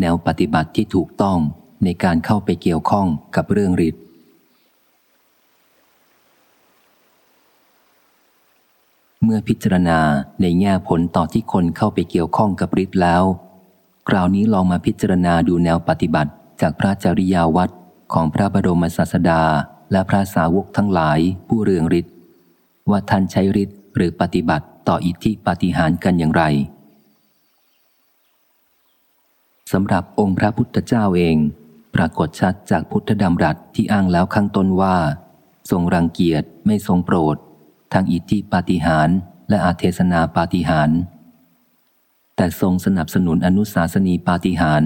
แนวปฏิบัติที่ถูกต้องในการเข้าไปเกี่ยวข้องกับเรื่องฤทธิ์เมื่อพิจารณาในแง่ผลต่อที่คนเข้าไปเกี่ยวข้องกับฤทธิ์แล้ว คราวนี้ลองมาพิจารณาดูแนวปฏิบัติจากพระจริยาวัดของพระบรมศาสดา และพระสาวกทั้งหลายผู้เรืองฤทธิ์ว่าท่านใช้ฤทธิ์หรือปฏิบัติต่ออิทธิปฏิหารกันอย่างไร สำหรับองค์พระพุทธเจ้าเอง ปรากฏชัดจากพุทธดำรัสที่อ้างแล้วข้างต้นว่า ทรงรังเกียจไม่ทรงโปรด ทั้งอิทธิปาฏิหารและอาเทศนาปาฏิหารแต่ทรงสนับสนุนอนุสาสนีปาฏิหาร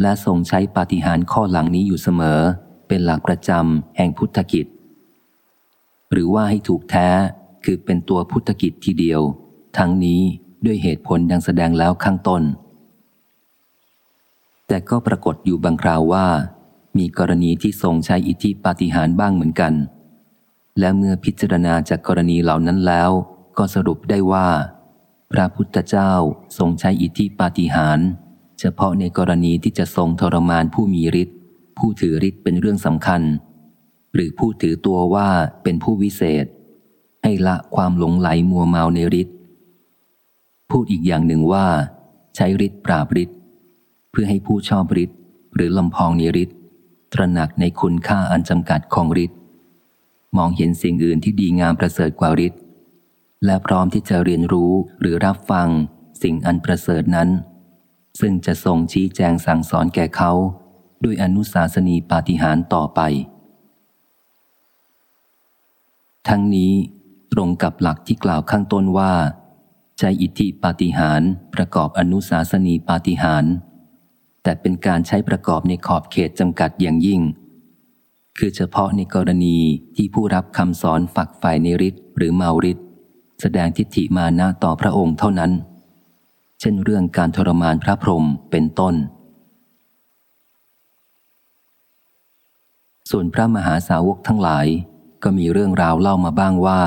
และทรงใช้ปาฏิหารข้อหลังนี้อยู่เสมอ เป็นหลักประจำแห่งพุทธกิจ หรือว่าให้ถูกแท้คือเป็นตัวพุทธกิจทีเดียว ทั้งนี้ด้วยเหตุผลดังแสดงแล้วข้างต้น แต่ก็ปรากฏอยู่บางคราวว่า มีกรณีที่ทรงใช้อิทธิปาฏิหารบ้างเหมือนกัน และเมื่อพิจารณาจากกรณีเหล่านั้นแล้ว ก็สรุปได้ว่า พระพุทธเจ้าทรงใช้อิทธิปาฏิหาริย์เฉพาะในกรณีที่จะทรงทรมานผู้มีฤทธิ์ผู้ถือฤทธิ์เป็นเรื่องสำคัญ หรือผู้ถือตัวว่าเป็นผู้วิเศษ ให้ละความหลงไหลมัวเมาในฤทธิ์พูดอีกอย่างหนึ่งว่า ใช้ฤทธิ์ปราบฤทธิ์ พื่อให้ผู้ชอบฤทธิ์หรือลำพองนฤทธิ์ตระหนักในคุณค่าอันจำกัดของฤทธิ์มองเห็นสิ่งอื่นที่ดีงามประเสริฐกว่าฤทธิ์และพร้อมที่จะเรียนรู้หรือรับฟังสิ่งอันประเสริฐนั้น ซึ่งจะทรงชี้แจงสั่งสอนแก่เขา ด้วยอนุสาสนีปาฏิหาริย์ต่อไป ทั้งนี้ตรงกับหลักที่กล่าวข้างต้นว่าใช้อิทธิปาฏิหาริย์ประกอบอนุสาสนีปาฏิหาริย์ แต่เป็นการใช้ประกอบในขอบเขตจำกัดอย่างยิ่ง คือเฉพาะในกรณีที่ผู้รับคำสอนฝักใฝ่ในฤทธิ์หรือเมาฤทธิ์แสดงทิฏฐิมานะต่อพระองค์เท่านั้น เช่นเรื่องการทรมานพระพรหมเป็นต้น ส่วนพระมหาสาวกทั้งหลาย ก็มีเรื่องราวเล่ามาบ้างว่า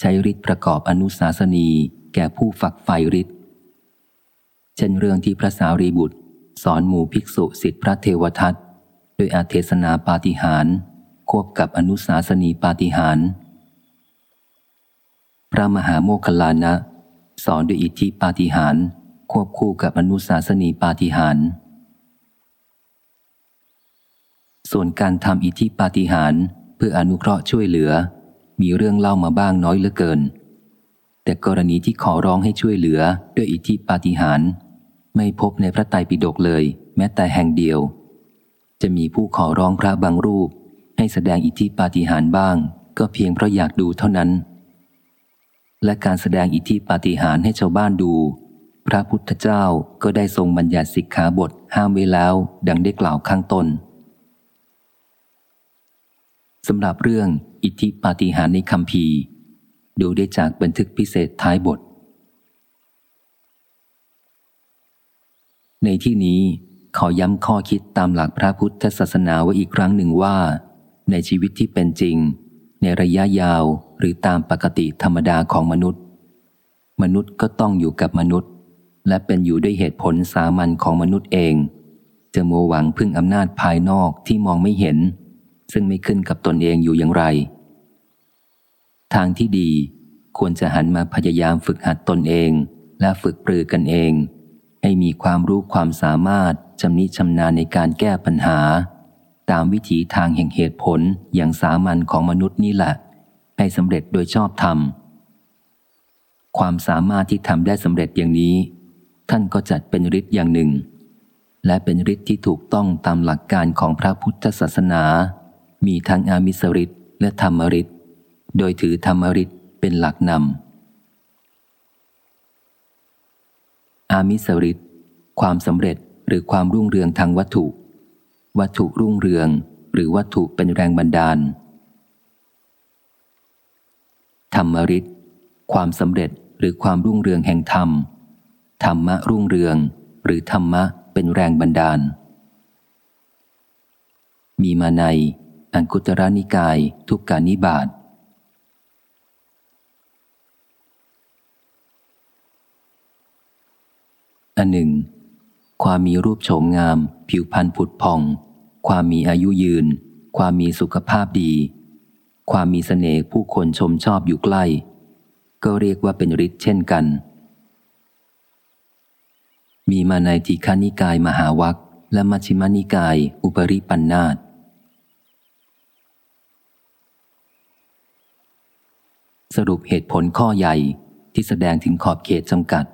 ใช้ฤทธิ์ประกอบอนุสาสนีแก่ผู้ฝักใฝ่ฤทธิ์เช่นเรื่องที่พระสารีบุตร สอนหมู่ภิกษุสิทธิพระเทวทัตโดยอาเทศนาปาฏิหารควบกับอนุสาสนีปาฏิหาร พระมหาโมคลานะ สอนด้วยอิทธิปาฏิหารควบคู่กับอนุสาสนีปาฏิหาร ส่วนการทำอิทธิปาฏิหารเพื่ออนุเคราะห์ช่วยเหลือ มีเรื่องเล่ามาบ้างน้อยเหลือเกิน แต่กรณีที่ขอร้องให้ช่วยเหลือด้วยอิทธิปาฏิหาร ไม่พบในพระไตรปิฎกเลย แม้แต่แห่งเดียว จะมีผู้ขอร้องพระบางรูป ให้แสดงอิทธิปาฏิหาริย์บ้าง ก็เพียงเพราะอยากดูเท่านั้น และการแสดงอิทธิปาฏิหาริย์ให้ชาวบ้านดู พระพุทธเจ้าก็ได้ทรงบัญญัติสิกขาบทห้ามไว้แล้ว ดังได้กล่าวข้างต้นสำหรับเรื่องอิทธิปาฏิหาริย์ในคำพีดูได้จากบันทึกพิเศษท้ายบท ในที่นี้ขอย้ำข้อคิดตามหลักพระพุทธศาสนาไว้อีกครั้งหนึ่งว่า ในชีวิตที่เป็นจริง ในระยะยาวหรือตามปกติธรรมดาของมนุษย์ มนุษย์ก็ต้องอยู่กับมนุษย์ และเป็นอยู่ด้วยเหตุผลสามัญของมนุษย์เอง จะมัวหวังพึ่งอำนาจภายนอกที่มองไม่เห็น ซึ่งไม่ขึ้นกับตนเองอยู่อย่างไร ทางที่ดีควรจะหันมาพยายามฝึกหัดตนเอง และฝึกปรือกันเอง ให้มีความรู้ความสามารถชำนิชำนาญในการแก้ปัญหา ตามวิถีทางแห่งเหตุผลอย่างสามัญของมนุษย์นี่แหละ ให้สำเร็จโดยชอบธรรม ความสามารถที่ทำได้สำเร็จอย่างนี้ ท่านก็จัดเป็นฤทธิ์อย่างหนึ่ง และเป็นฤทธิ์ที่ถูกต้องตามหลักการของพระพุทธศาสนา มีทั้งอามิสฤทธิ์และธรรมฤทธิ์โดยถือธรรมฤทธิ์เป็นหลักนำ อามิสริตความสำเร็จหรือความรุ่งเรืองทางวัตถุ วัตถุรุ่งเรือง หรือวัตถุเป็นแรงบันดาล ธรรมริตความสำเร็จหรือความรุ่งเรืองแห่งธรรม ธรรมะรุ่งเรือง หรือธรรมะเป็นแรงบันดาล มีมาใน อังคุตระนิกาย ทุกการนิบาต อันหนึ่ง ความมีรูปโฉมงาม ผิวพรรณผุดผ่อง ความมีอายุยืน ความมีสุขภาพดี ความมีสเสน่ห์ผู้คนชมชอบอยู่ใกล้ ก็เรียกว่าเป็นฤทธิ์เช่นกัน มีมาในทีฆานิกายมหาวัคและมัชฌิมานิกาย อุปริปันธาตสรุปเหตุผลข้อใหญ่ที่แสดงถึงขอบเขตจำกัด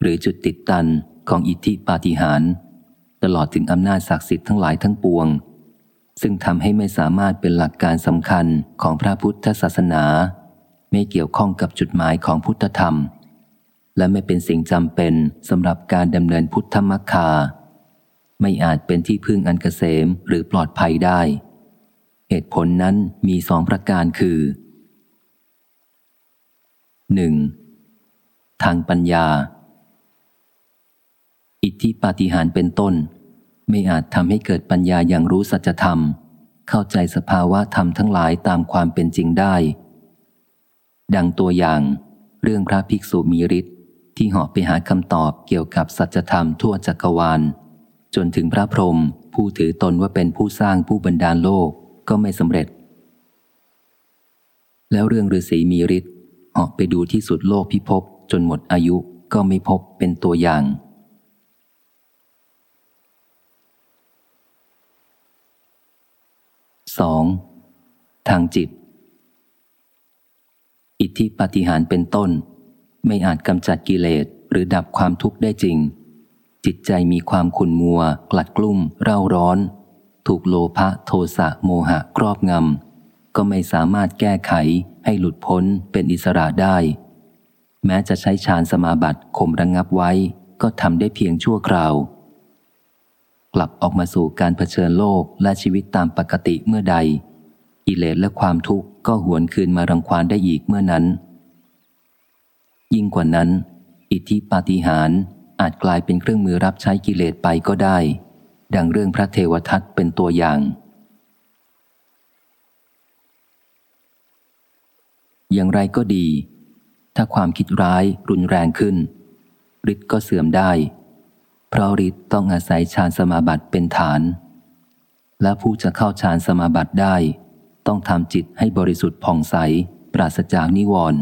หรือจุดติดตันของอิทธิปาฏิหาริย์ตลอดถึงอำนาจศักดิ์สิทธิ์ทั้งหลายทั้งปวง ซึ่งทำให้ไม่สามารถเป็นหลักการสำคัญของพระพุทธศาสนา ไม่เกี่ยวข้องกับจุดหมายของพุทธธรรม และไม่เป็นสิ่งจำเป็นสำหรับการดำเนินพุทธมรรคา ไม่อาจเป็นที่พึ่งอันกเกษมหรือปลอดภัยได้ เหตุผลนั้นมีสองประการคือ 1. ทางปัญญา อิทธิปาฏิหาริย์เป็นต้น ไม่อาจทำให้เกิดปัญญาอย่างรู้สัจธรรม เข้าใจสภาวะธรรมทั้งหลายตามความเป็นจริงได้ ดังตัวอย่าง เรื่องพระภิกษุมีฤทธิ์ที่หาะไปหาคำตอบเกี่ยวกับสัจธรรมทั่วจักรวาล จนถึงพระพรหมผู้ถือตนว่าเป็นผู้สร้างผู้บันดาลโลกก็ไม่สำเร็จ แล้วเรื่องฤาษีมีฤทธิ์ออกไปดูที่สุดโลกพิภพจนหมดอายุก็ไม่พบเป็นตัวอย่าง 2. ทางจิต อิทธิปฏิหารเป็นต้น ไม่อาจกำจัดกิเลสหรือดับความทุกข์ได้จริง จิตใจมีความขุ่นมัว กลัดกลุ้ม เร่าร้อน ถูกโลภะโทสะโมหะครอบงำ ก็ไม่สามารถแก้ไขให้หลุดพ้นเป็นอิสระได้ แม้จะใช้ฌานสมาบัติข่มระงงับไว้ ก็ทำได้เพียงชั่วคราว ลับออกมาสู่การเผชิญโลกและชีวิตตามปกติเมื่อใด กิเลสและความทุกข์ก็หวนคืนมารังควานได้อีกเมื่อนั้น ยิ่งกว่านั้น อิทธิปาฏิหาริย์อาจกลายเป็นเครื่องมือรับใช้กิเลสไปก็ได้ ดังเรื่องพระเทวทัตเป็นตัวอย่าง อย่างไรก็ดี ถ้าความคิดร้ายรุนแรงขึ้นฤทธิ์ก็เสื่อมได้ เพราะฤทธิ์ต้องอาศัยฌานสมาบัติเป็นฐาน และผู้จะเข้าฌานสมาบัติได้ ต้องทำจิตให้บริสุทธิ์ผ่องใส ปราศจากนิวรณ์